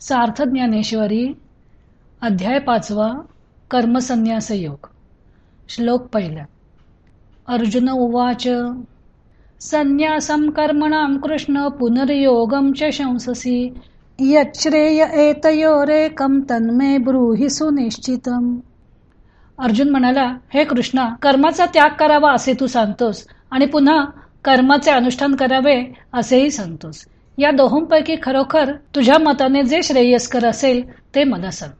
सार्थ ज्ञानेश्वरी अध्याय पाचवा कर्मसन्यास योग श्लोक पहिला. अर्जुन उवाच संन्यासं कर्मणां कृष्ण पुनर्योगं च शंससि यच्छ्रेय एतयोरेकं तन्मे ब्रूहि सुनिश्चितम. अर्जुन म्हणाला हे कृष्णा कर्माचा त्याग करावा असे तू सांगतोस आणि पुन्हा कर्माचे अनुष्ठान करावे असेही सांगतोस. या दोहोंपैकी खरोखर तुझ्या मताने जे श्रेयस्कर असेल ते मला सांग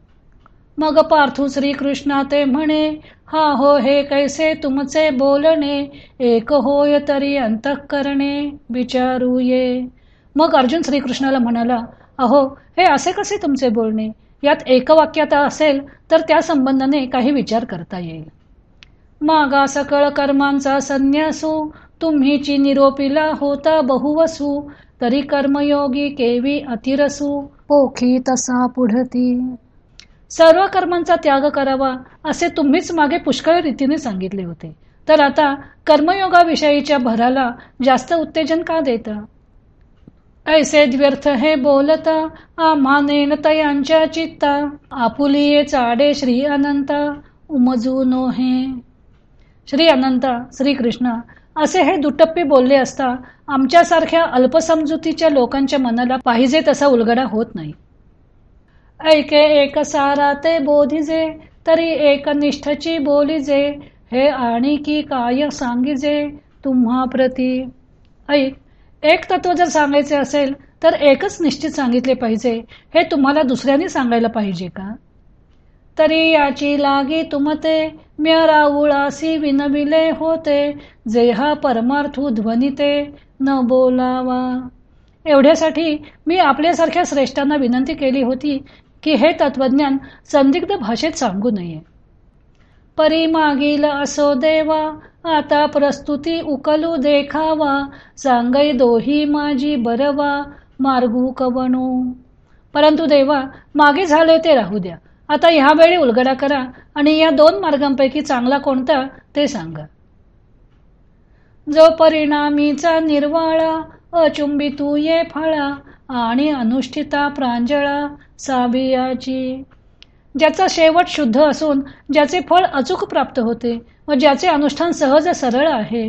मग पार्थू श्रीकृष्णा ते म्हणे हा हो हे कैसे तुमचे बोलणे? एक होय तरी अंतःकरणे विचारू ये मग अर्जुन श्रीकृष्णाला म्हणाला अहो हे असे कसे तुमचे बोलणे? यात एकवाक्यता असेल तर त्या संबंधाने काही विचार करता येईल. मागा सकळ कर्मांचा संन्यासू तुम्हीची निरोपीला होता बहुवसू तरी कर्मयोगी केवी अतिरसू. पोखी तसा पुढती. सर्व कर्मांचा त्याग करावा असे तुम्हीच मागे पुष्कळ रीतीने सांगितले होते. तर आता कर्मयोगाविषयीच्या भराला जास्त उत्तेजन का देता? ऐसे व्यर्थ हे बोलता आम्हानेन तयांच्या चित्ता. आपुलिये चाडे श्री अनंत उमजू नो हे श्री अनंता श्रीकृष्ण असे हे दुटप्पी बोलले असता आमच्यासारख्या अल्पसमजुतीच्या लोकांच्या मनाला पाहिजे तसा उलगडा होत नाही. ऐके एक सारा ते बोधिजे तरी एक निष्ठची बोलिजे हे आणि की काय सांगिजे तुम्हा प्रती. ऐक एक तत्व जर सांगायचे असेल तर एकच निश्चित सांगितले पाहिजे हे तुम्हाला दुसऱ्याने सांगायला पाहिजे का? तरी याची लागी तुमते म्या विनविले होते जे हा परमार्थू ध्वनिते न बोलावा. एवढ्यासाठी मी आपल्यासारख्या श्रेष्ठांना विनंती केली होती की हे तत्वज्ञान संदिग्ध भाषेत सांगू नये. परी मागील असो देवा आता प्रस्तुती उकलू देखावा. सांगई दोही माझी बरवा मार्गू कवणू. परंतु देवा मागे झाले ते राहू द्या. आता ह्यावेळी उलगडा करा आणि या दोन मार्गांपैकी चांगला कोणता ते सांगा. जो परिणामीचा निर्वाळा अचुंबी तू ये फळा आणि अनुष्ठिता प्रांजळा साबियाची ज्याचा शेवट शुद्ध असून ज्याचे फळ अचूक प्राप्त होते व ज्याचे अनुष्ठान सहज सरळ आहे.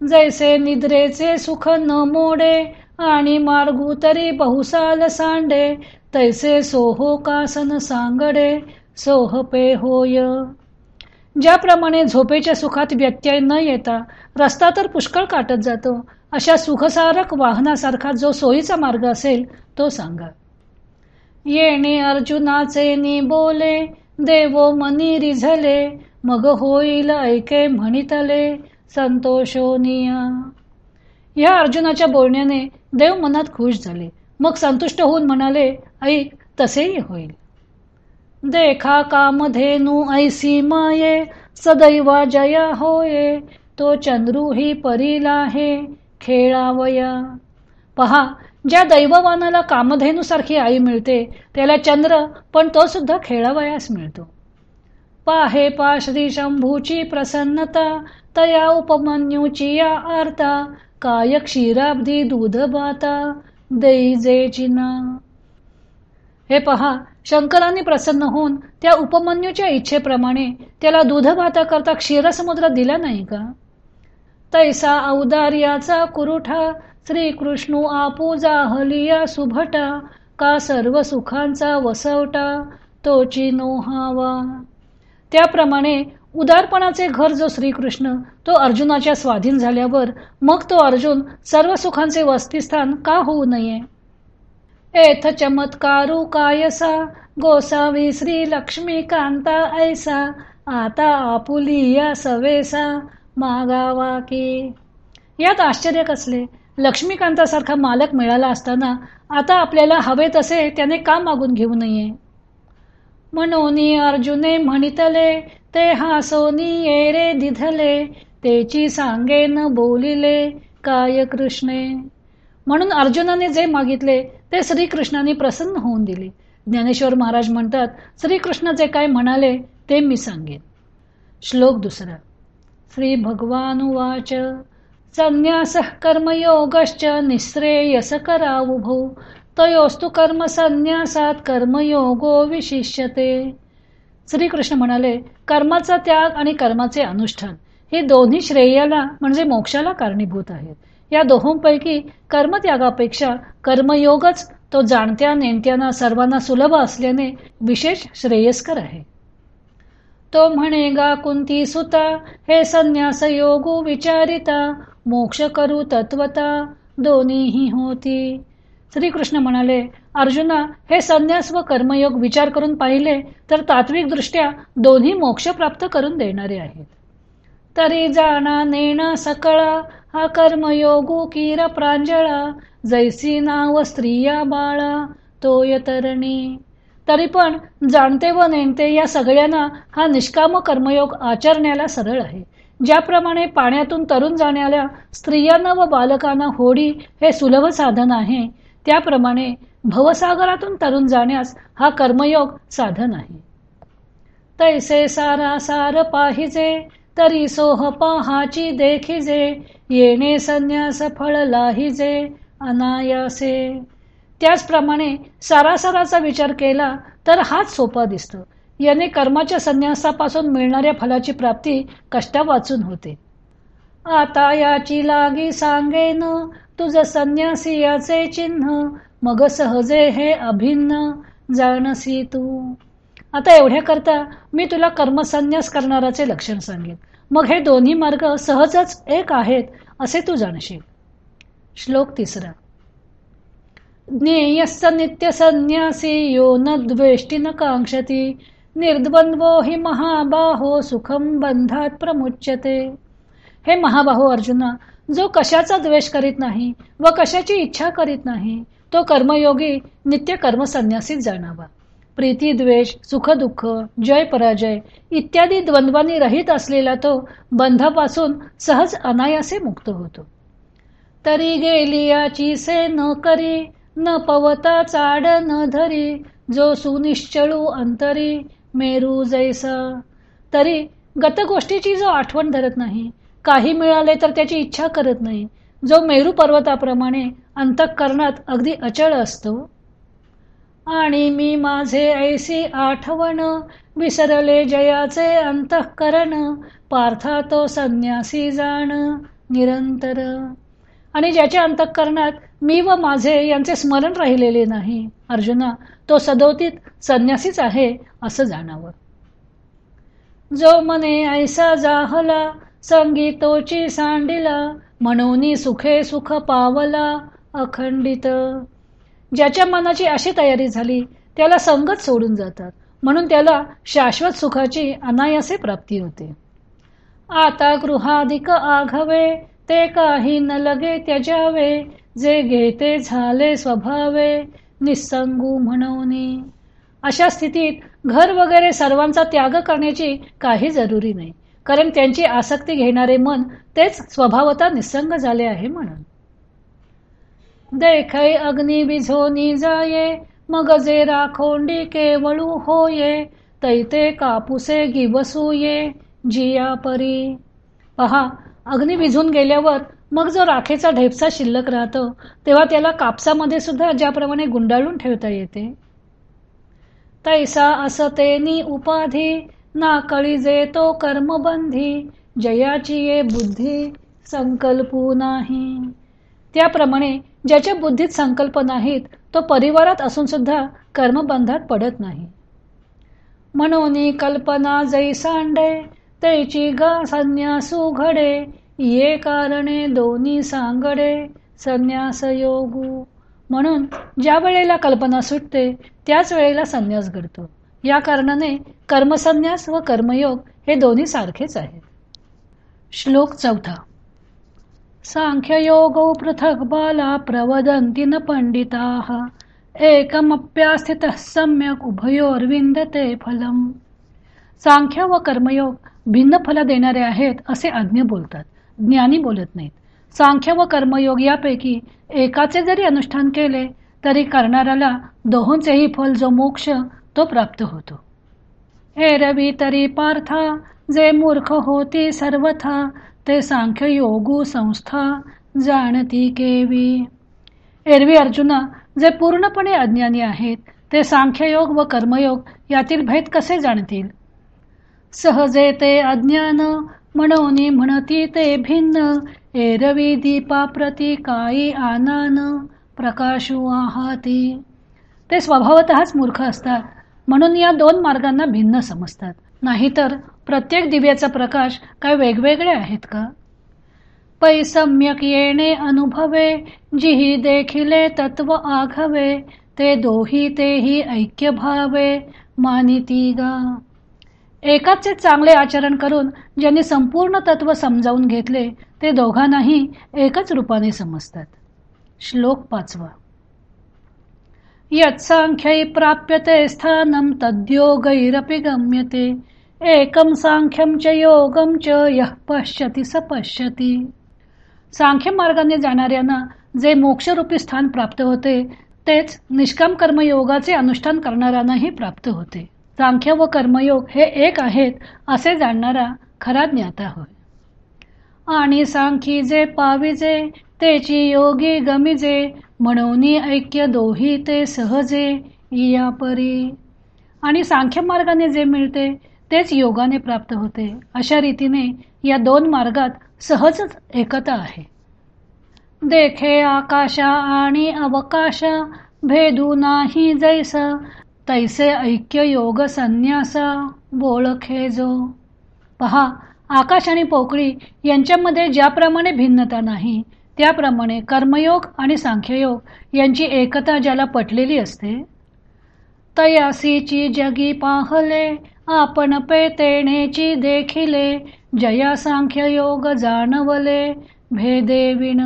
जैसे निद्रेचे सुख न मोडे आणि मार्गू तरी बहुसाल सांडे तैसे सोहो कासन सांगडे सोहपे होय. ज्याप्रमाणे झोपेच्या सुखात व्यत्यय न येता रस्ता तर पुष्कळ काटत जातो अशा सुखसारक वाहनासारखा जो सोयीचा मार्ग असेल तो सांगा. येणे अर्जुनाचे नि बोले देवो मनी रिझले मग होईल ऐके म्हणितले संतोषोनिया या अर्जुनाच्या बोलण्याने देव मनात खुश झाले. मग संतुष्ट होऊन म्हणाले ऐक तसेही होईल. देखा कामधेनु ऐसी माये सदैवा जया होये तो चंद्रू ही परीला हे खेळावया. पहा ज्या दैववानाला कामधेनुसारखी आई मिळते त्याला चंद्र पण तो सुद्धा खेळावयास मिळतो. पाहे पा श्री शंभूची प्रसन्नता तया उपमन्यूची या आरता काय क्षीराब्दी दूध बाता देई जे चिना. हे पहा शंकरांनी प्रसन्न होऊन त्या उपमन्यूच्या इच्छेप्रमाणे त्याला दूधभाता करता क्षीरसमुद्र दिला नाही का? तैसा औदार्याचा कुरुठा श्रीकृष्णू आपू हलिया सुभटा का सर्व सुखांचा वसवटा तोची नोहावा. त्याप्रमाणे उदारपणाचे घर जो श्रीकृष्ण तो अर्जुनाच्या स्वाधीन झाल्यावर मग तो अर्जुन सर्व सुखांचे वस्तीस्थान का होऊ नये? एथ चमत्कारू कायसा गोसावी श्री लक्ष्मी कांता ऐसा आता आपुलिया सवेसा मागावा की. यात आश्चर्य कसले? लक्ष्मीकांतासारखा मालक मिळाला असताना आता आपल्याला हवे तसे त्याने का मागून घेऊ नये? मनोनी अर्जुने म्हणितले ते हासोनी ये रे दिधले तेची सांगेन बोलिले काय कृष्णे? म्हणून अर्जुनाने जे मागितले ते श्रीकृष्णाने प्रसन्न होऊन दिले. ज्ञानेश्वर महाराज म्हणतात श्रीकृष्ण जे काय म्हणाले ते मी सांगेन. श्लोक दुसरा श्री भगवान उवाच संन्यास कर्मयोगश्च निःश्रेयस करावुभो तयोस्तु कर्म संन्यासात कर्मयोगो विशिष्यते. श्रीकृष्ण म्हणाले कर्माचा त्याग आणि कर्माचे अनुष्ठान हे दोन्ही श्रेयाला म्हणजे मोक्षाला कारणीभूत आहेत. या दोहोंपैकी कर्मत्यागापेक्षा कर्मयोगच तो जाणत्या नेमत्यांना सर्वांना सुलभ असल्याने विशेष श्रेयस्कर आहे. तो म्हणे गा कुंती सुता हे संन्यास योगू विचारिता मोक्ष करू तत्वता दोन्हीही होती. श्रीकृष्ण म्हणाले अर्जुना हे संन्यास व कर्मयोग विचार करून पाहिले तर तात्विक दृष्ट्या दोन्ही मोक्ष प्राप्त करून देणारे आहेत. तरी जाणा नेणा सकळा हा कर्मयोगू कीर प्रांजळा जैसी नाव स्त्रिया बाळा तोय तरणी तरी पण जाणते व नेणते या सगळ्यांना हा निष्काम कर्मयोग आचरण्याला सरळ आहे. ज्याप्रमाणे पाण्यातून तरुण जाण्याला स्त्रियांना व बालकांना होडी हे सुलभ साधन आहे त्याप्रमाणे भवसागरातून तरुण जाण्यास हा कर्मयोग साधन आहे. तैसे सारा सार पाहिजे तरी सोह पाहाची देखिजे येणे संन्यास फळ लाहिजे अनायासे. त्याचप्रमाणे सारासाराचा विचार केला तर हाच सोपा दिसतो. याने कर्माच्या संन्यासापासून मिळणाऱ्या फलाची प्राप्ती कष्टा वाचून होते. आता याची लागी सांगेन तुझ संन्यासी याचे चिन्ह मग सहजे हे अभिन्न जाणसी तू. आता एवढ्या करता मी तुला कर्मसन्यास करणाराचे लक्षण सांगेन. मग हे दोन्ही मार्ग सहजच एक आहेत असे तू जाणशील. श्लोक तिसरा. ज्ञेयस्स नित्य संन्यासी यो न द्वेष्टी न कांक्षती निर्द्वंद्वो हि महाबाहो सुखम बंधात प्रमुच्यते. हे महाबाहो अर्जुना जो कशाचा द्वेष करीत नाही व कशाची इच्छा करीत नाही तो कर्मयोगी नित्य कर्मसंन्यासीच जाणावा. प्रीती द्वेष सुख दुःख जय पराजय इत्यादी द्वंद्वानी रहित असलेला तो बंधापासून सहज अनायासे मुक्त होतो. तरी गेली याची से न करी न पवता चाड न धरी जो सुनिश्चळू अंतरी मेरू जैसा. तरी गतगोष्टीची जो आठवण धरत नाही काही मिळाले तर त्याची इच्छा करत नाही जो मेरू पर्वताप्रमाणे अंतःकरणात अगदी अचळ असतो आणि मी माझे ऐसी आठवण विसरले जयाचे अंतःकरण पार्था तो संन्यासी जाण निरंतर. आणि ज्याच्या अंतःकरणात मी व माझे यांचे स्मरण राहिलेले नाही अर्जुना तो सदोतीत संन्यासीच आहे असं जाणावं. जो मने ऐसा जाहला संगीतोची सांडिला म्हणून सुखे सुख पावला अखंडित. ज्याच्या मनाची अशी तयारी झाली त्याला संगत सोडून जातात. म्हणून त्याला शाश्वत सुखाची अनायासे प्राप्ती होते. आता गृहाधिक आघवे ते काही न लगे त्याच्यावे जे घेते झाले स्वभावे निसंगू म्हणून. अशा स्थितीत घर वगैरे सर्वांचा त्याग करण्याची काही जरुरी नाही कारण त्यांची आसक्ती घेणारे मन तेच स्वभावता निसंग झाले आहे म्हणून. देखै अग्नी बिझोनी जाये मग जे राखोंडी केवळू होये तैते कापुसे गिवसूये जिया परी. पहा अग्नी विझून गेल्यावर मग जो राखेचा ढेपसा शिल्लक राहतो तेव्हा त्याला कापसामध्ये सुद्धा ज्याप्रमाणे गुंडाळून ठेवता येते. तैसा असतेनी उपाधी ना कळी जे तो कर्मबंधी जयाची ये बुद्धी संकल्पू नाही. त्याप्रमाणे ज्याच्या बुद्धीत संकल्प नाहीत तो परिवारात असून सुद्धा कर्मबंधात पडत नाही. म्हणून कल्पना जै सांडे तैची गा संन्यासू घडे ये कारणे दोन्ही सांगडे संन्यास योगू म्हणून ज्या वेळेला कल्पना सुटते त्याच वेळेला संन्यास घडतो. या कारणाने कर्मसन्यास व कर्मयोग हे दोन्ही सारखेच आहेत. श्लोक चौथा. सांख्ययोगौ पृथक बाला प्रवदन्ति न पंडिता एकमप्यास्थितः सम्यक उभयोर्विंदते फलम। सांख्य व कर्मयोग भिन्न फल देणारे आहेत असे अज्ञ बोलतात ज्ञानी बोलत नाहीत. सांख्य व कर्मयोग यापैकी एकाचे जरी अनुष्ठान केले तरी करणाऱ्याला दोहोंचेही फल जो मोक्ष तो प्राप्त होतो. एरवी तरी पार्था जे मूर्ख होती सर्वथा ते सांख्य योगू संस्था जाणती केवी. एरवी अर्जुना जे पूर्णपणे अज्ञानी आहेत ते सांख्ययोग व कर्मयोग यातील भेद कसे जाणतील? सहजे ते अज्ञान म्हणून म्हणती ते भिन्न. एरवी दीपा प्रती काई आनान प्रकाशू आहाती. ते स्वभावतःच मूर्ख असतात म्हणून या दोन मार्गांना भिन्न समजतात. नाहीतर प्रत्येक दिव्याचा प्रकाश काय वेगवेगळे आहेत का? पै सम्यक येणे अनुभवे जिही देखिले तत्व आघवे ते दोही तेही ऐक्य भावे मानिती गा. एकाचे चांगले आचरण करून ज्यांनी संपूर्ण तत्व समजावून घेतले ते दोघांनाही एकच रूपाने समजतात. श्लोक पाचवा. यत्सांख्यै प्राप्यते स्थानम तद्योगैरपि गम्यते। एकम सांख्यम च योगम च यः पश्यती स पश्यती। सांख्य मार्गाने जाणाऱ्यांना जे मोक्षरूपी स्थान प्राप्त होते तेच निष्काम कर्मयोगाचे अनुष्ठान करणाऱ्यांनाही प्राप्त होते। सांख्य व कर्मयोग हे एक आहेत असे जाणणारा खरा ज्ञाता होय। आणि सांखी जे पाविजे तेची योगी गमिजे म्हणून ऐक्य दोही ते सहजे या परी आणि सांख्य मार्गाने जे मिळते तेच योगाने प्राप्त होते. अशा रीतीने या दोन मार्गात सहजच एकता आहे. देखे आकाशा आणि अवकाशा भेदू नाही जैसा तैसे ऐक्य योग संन्यासा बोळखे जो. पहा आकाश आणि पोकळी यांच्यामध्ये ज्याप्रमाणे भिन्नता नाही त्याप्रमाणे कर्मयोग आणि सांख्ययोग यांची एकता ज्याला पटलेली असते. तयासीची जगी पाहले आपण पेतेणेची देखिले जया सांख्ययोग जाणवले भेदेविण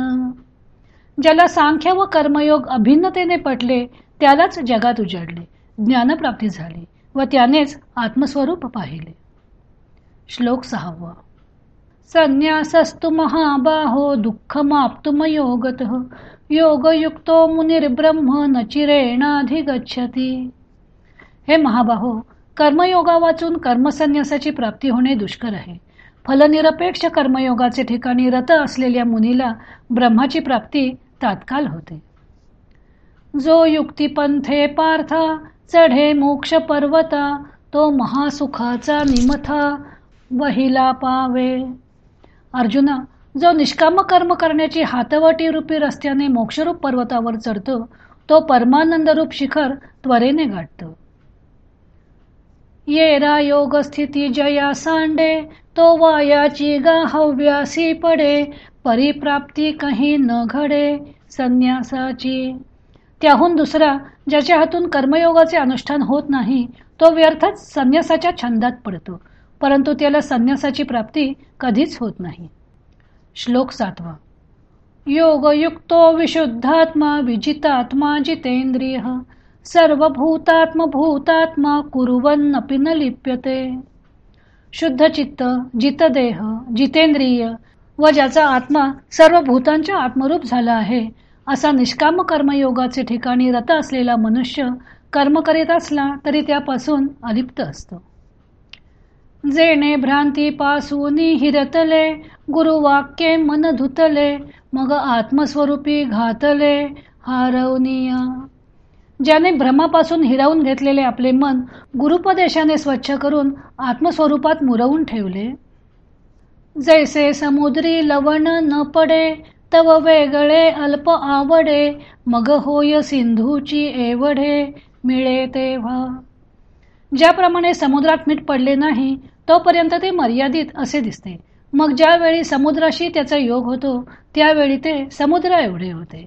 ज्याला सांख्य व कर्मयोग अभिन्नतेने पटले त्यालाच जगात उजडले ज्ञानप्राप्ती झाली व त्यानेच आत्मस्वरूप पाहिले. श्लोक सहावा. संन्यासस्तु महाबाहो दुःखमाप्तुमयोगतः। योगयुक्तो मुनिर्ब्रह्म न चिरेणाधिगच्छती। हे महाबाहो कर्मयोगा वाचून कर्मसन्यासाची प्राप्ती होणे दुष्कर आहे. फलनिरपेक्ष कर्मयोगाचे ठिकाणी रत असलेल्या मुनीला ब्रह्माची प्राप्ती तात्काळ होते. जो युक्तिपंथे पार्था चढे मोक्ष पर्वता तो महासुखाचा निमथा वहिला पावे अर्जुना जो निष्काम कर्म करण्याची हातवटी रूपी रस्त्याने मोक्षरूप पर्वतावर चढतो तो परमानंद रूप शिखर त्वरेने गाठतो. येरा योग स्थिती जया सांडे तो वायाची गा हव्यासी पडे परिप्राप्ती काही न घडे संन्यासाची. त्याहून दुसरा ज्याच्या हातून कर्मयोगाचे अनुष्ठान होत नाही तो व्यर्थच संन्यासाच्या छंदात पडतो. परंतु त्याला संन्यासाची प्राप्ती कधीच होत नाही. श्लोक सातवा. योगयुक्तो विशुद्धात्मा विजितात्मा जितेंद्रिय सर्वभूतात्म भूतात्मा कुरुवन्नपि न लिप्यते. शुद्ध चित्त जितदेह जितेंद्रिय व ज्याचा आत्मा सर्व भूतांच्या आत्मरूप झाला आहे असा निष्काम कर्मयोगाचे ठिकाणी रत असलेला मनुष्य कर्म करीत असला तरी त्यापासून अलिप्त असतो. जेणे भ्रांती पासून हिरतले गुरुवाक्ये मन धुतले मग आत्मस्वरूपी घातले हारवनीय ज्याने भ्रमापासून हिरावून घेतलेले आपले मन गुरुपदेशाने स्वच्छ करून आत्मस्वरूपात मुरवून ठेवले. जैसे समुद्री लवण न पडे तव वेगळे अल्प आवडे मग होय सिंधूची एवढे मिळे तेव्हा. ज्याप्रमाणे समुद्रात मीठ पडले नाही तोपर्यंत ते मर्यादित असे दिसते. मग ज्यावेळी समुद्राशी त्याचा योग होतो त्यावेळी ते समुद्रा एवढे होते.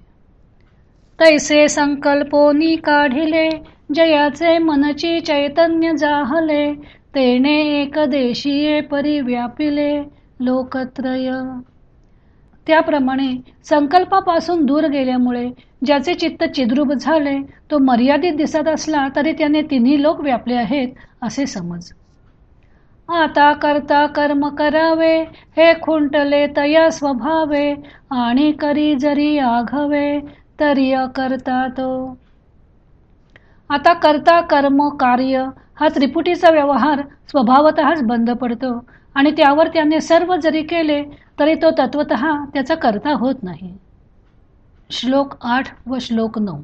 तैसे संकल्पोनी काढिले जयाचे मनची चैतन्य जाहले तेने एक देशीये परी व्यापिले लोकत्रय. त्याप्रमाणे संकल्पापासून दूर गेल्यामुळे ज्याचे चित्त चिद्रूप झाले तो मर्यादित दिसत असला तरी त्याने तिन्ही लोक व्यापले आहेत असे समज. आता करता कर्म करावे हे खुंटले तया स्वभावे आणि करी जरी आघवे तरी करता तो. आता करता कर्म कार्य हा त्रिपुटीचा व्यवहार स्वभावतःच बंद पडतो आणि त्यावर त्याने सर्व जरी केले तरी तो तत्वत त्याचा करता होत नाही. श्लोक आठ व श्लोक नऊ.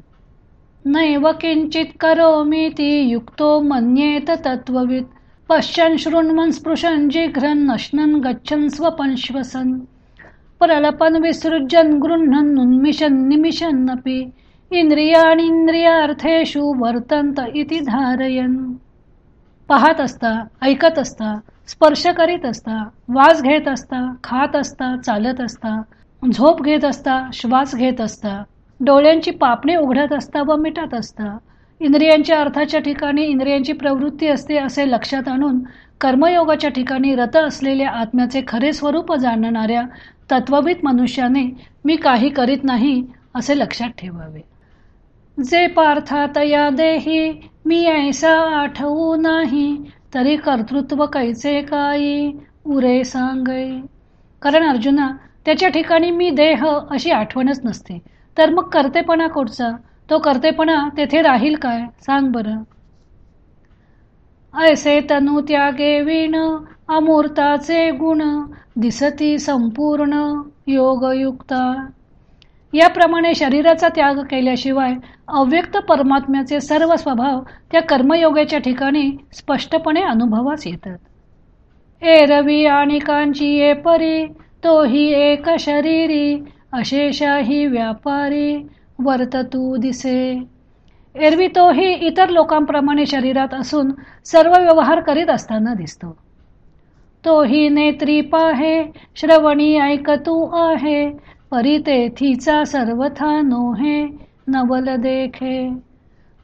नैव किंचित करो मी ती युक्तो मन्येत तत्ववित पश्चन शृण्वन स्पृशन जिघ्रन नश्नन गच्छन स्वपंश्वसन प्रलपन विसृजन गृह्णन उन्मिशन निमिशन नपी इंद्रियार्थेषु वर्तंत इति धारयन। पाहत असता ऐकत असता स्पर्श करीत असता वास घेत असता खात असता चालत असता झोप घेत असता श्वास घेत असता। डोळ्यांची पापणे उघडत असता व मिटत असता। इंद्रियांच्या अर्थाच्या ठिकाणी इंद्रियांची प्रवृत्ती असते असे लक्षात आणून कर्मयोगाच्या ठिकाणी रत असलेल्या आत्म्याचे खरे स्वरूप जाणणाऱ्या तत्ववित मनुष्याने मी काही करीत नाही असे लक्षात ठेवावे. जे पार्थात या देही मी ऐसा आठवू नाही तरी कर्तृत्व कैचे काही उरे सांगे. कारण अर्जुना त्याच्या ठिकाणी मी देह अशी आठवणच नसते. तर मग करतेपणा कुठचा तो करतेपणा तेथे राहील काय? सांग बर. ऐसे तनु त्यागे विण अमूर्ताचे गुण दिसती संपूर्ण योगयुक्ता. याप्रमाणे शरीराचा त्याग केल्याशिवाय अव्यक्त परमात्म्याचे सर्व स्वभाव त्या कर्मयोगाच्या ठिकाणी स्पष्टपणे अनुभवास येतात. एरवी आणि कांची ए परी तोही एक शरीरी अशेषाही व्यापारी. वर्ततू दिसे. एरवी तोही इतर लोकांप्रमाणे शरीरात असून सर्व व्यवहार करीत असताना दिसतो. तोही नेत्री पाहे श्रवणी ऐकतू आहे परितेथीचा सर्वथा नोहे नवल देखे.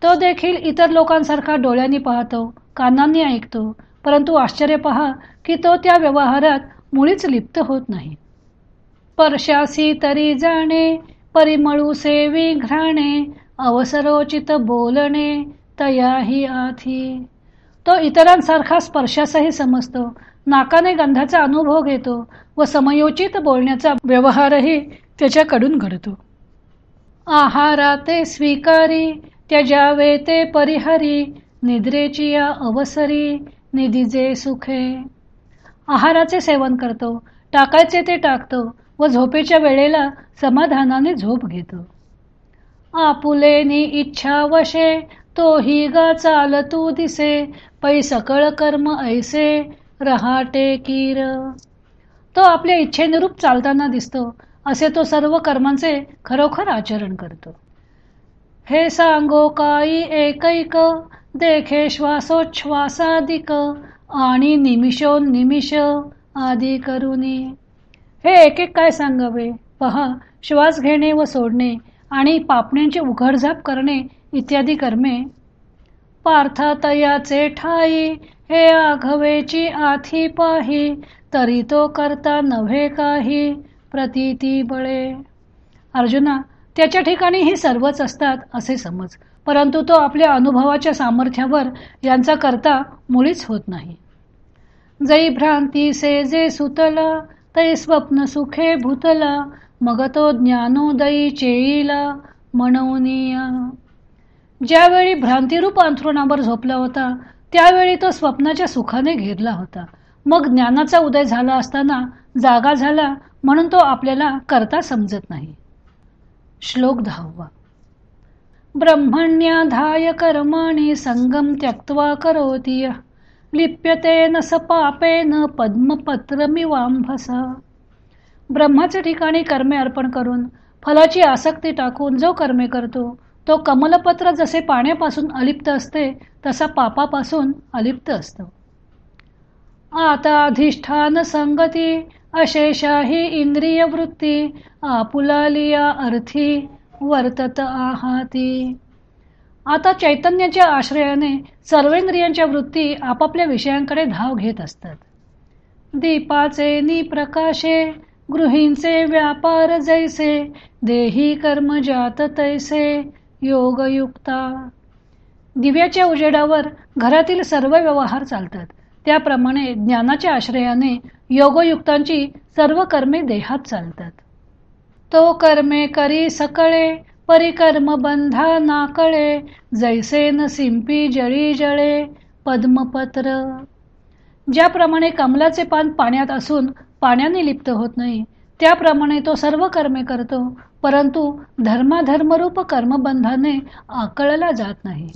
तो देखील इतर लोकांसारखा डोळ्यांनी पाहतो कानांनी ऐकतो परंतु आश्चर्य पहा की तो त्या व्यवहारात मुळीच लिप्त होत नाही. स्पर्शासी तरी जाणे परिमळू सेवी घ्राणे अवसरोचित बोलणे तयाही आथी. तो इतरांसारखा स्पर्शासही समजतो नाकाने गंधाचा अनुभव घेतो व समयोचित बोलण्याचा व्यवहारही त्याच्याकडून घडतो. आहारा ते स्वीकारी त्याच्यावे ते परिहरी निद्रेची या अवसरी निधीजे सुखे. आहाराचे सेवन करतो टाकायचे ते टाकतो व झोपेच्या वेळेला समाधानाने झोप घेतो. आपुलेनी इच्छा वशे तोही गा चाल तू दिसे पै सकळ कर्म ऐसे रहाटे कीर. तो आपल्या इच्छेनुरूप चालताना दिसतो असे तो सर्व कर्मांचे खरोखर आचरण करतो. हे सांगो काही एकैक देखे श्वासोच्छ्वासादिक आणि निमिषो निमिष आदी करुनी. हे एक एक काय सांगावे? पहा श्वास घेणे व सोडणे आणि पापण्यांची उघडझाप करणे इत्यादी कर्मे. पार्थातयाचे ठाई हे आघवेची आथी पाही तरी तो करता नव्हे काही प्रतीती बळे. अर्जुना त्याच्या ठिकाणी ही सर्वच असतात असे समज परंतु तो आपल्या अनुभवाच्या सामर्थ्यावर यांचा करता मुळीच होत नाही. जै भ्रांती से जे सुतला तै स्वप्न सुखे भूतला मग तो ज्ञानोदयी चेईला म्हणवनीया ज्यावेळी भ्रांतिरूप अंथरुणावर झोपला होता त्यावेळी तो स्वप्नाच्या सुखाने घेरला होता. मग ज्ञानाचा उदय झाला असताना जागा झाला म्हणून तो आपल्याला करता समजत नाही. श्लोक दहावा. ब्रह्मण्याधाय कर्माणी संगम त्यक्त्वा करोती लिप्यते न स पापेन पद्मपत्रमिवांभसा ब्रह्माच्या ठिकाणी कर्मे अर्पण करून फलाची आसक्ती टाकून जो कर्मे करतो तो कमलपत्र जसे पाण्यापासून अलिप्त असते तसा पापापासून अलिप्त असतो. आता अधिष्ठान संगती अशेषाही इंद्रिय वृत्ती आपुलालिया अर्थी वर्तत आहाती. आता चैतन्याच्या आश्रयाने सर्वेंद्रियांच्या वृत्ती आपापल्या विषयांकडे धाव घेत असतात. दीपाचे निप्रकाशे गृहींचे व्यापार जैसे देही कर्म जात तैसे योगयुक्ता. दिव्याच्या उजेडावर घरातील सर्व व्यवहार चालतात. त्याप्रमाणे ज्ञानाच्या आश्रयाने योगयुक्तांची सर्व कर्मे देहात चालतात. तो कर्मे करी सकळे परिकर्म बंधा नाकळे जैसेन सिंपी जळी जळे पद्मपत्र. ज्याप्रमाणे कमलाचे पान पाण्यात असून पाण्याने लिप्त होत नाही त्याप्रमाणे तो सर्व कर्मे करतो परंतु धर्माधर्मरूप कर्मबंधाने आकळला जात नाही.